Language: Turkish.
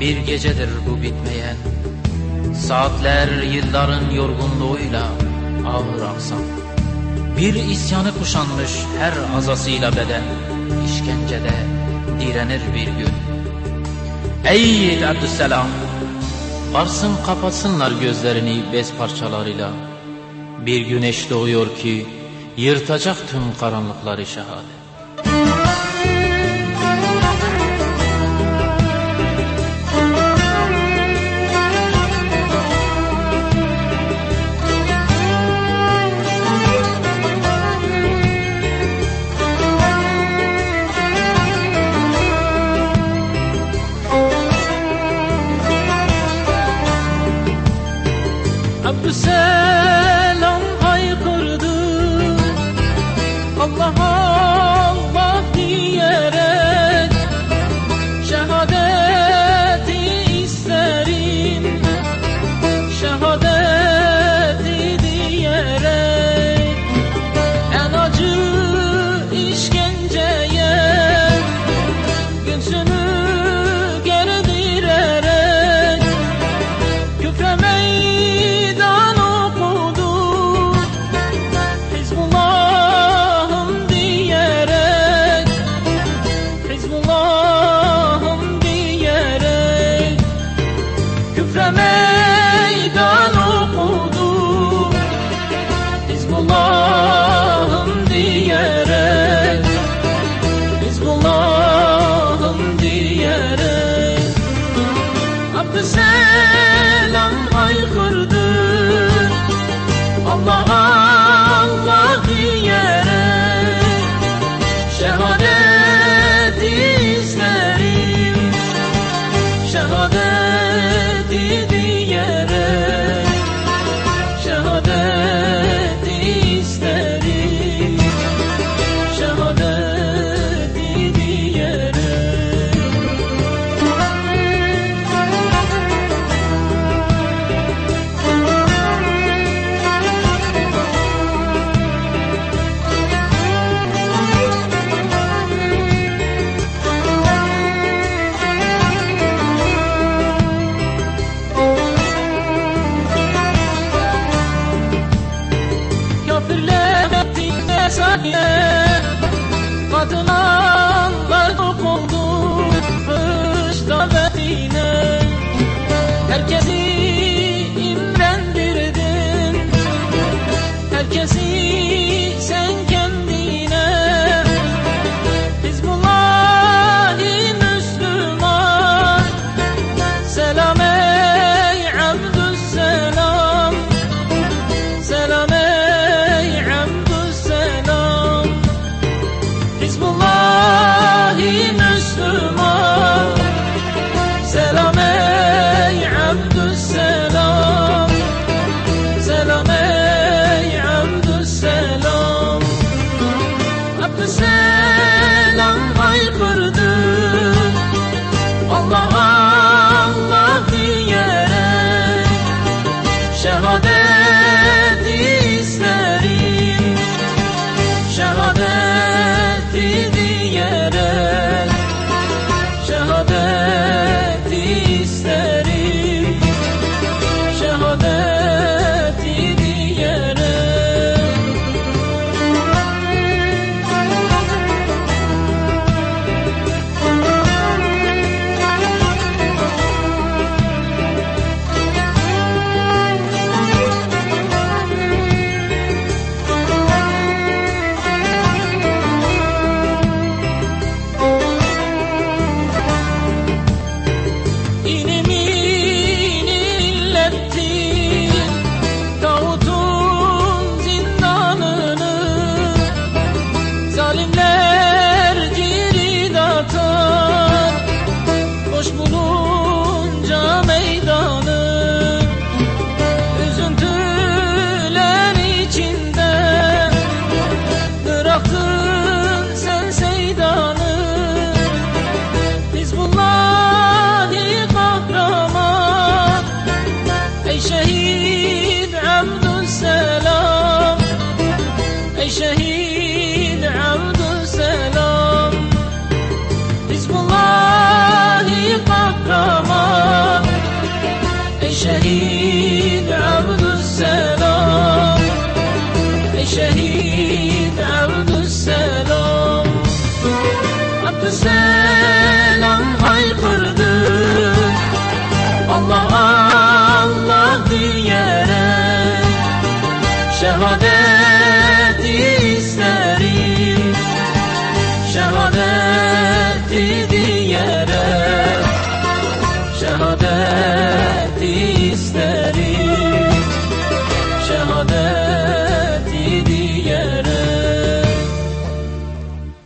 Bir gecedir bu bitmeyen. Saatler yılların yorgunluğuyla ağır aksam. Bir isyanı kuşanmış her azasıyla beden işkencede direnir bir gün. Ey yiğit Varsın kapatsınlar gözlerini bez parçalarıyla. Bir güneş doğuyor ki Yırtacak tüm karanlıkları şehadet. Upset. Gürletti mesane Katılanlar dokundu Kış davetine Herkesin name. selam haykırdı Allah Allah diyerek şehadet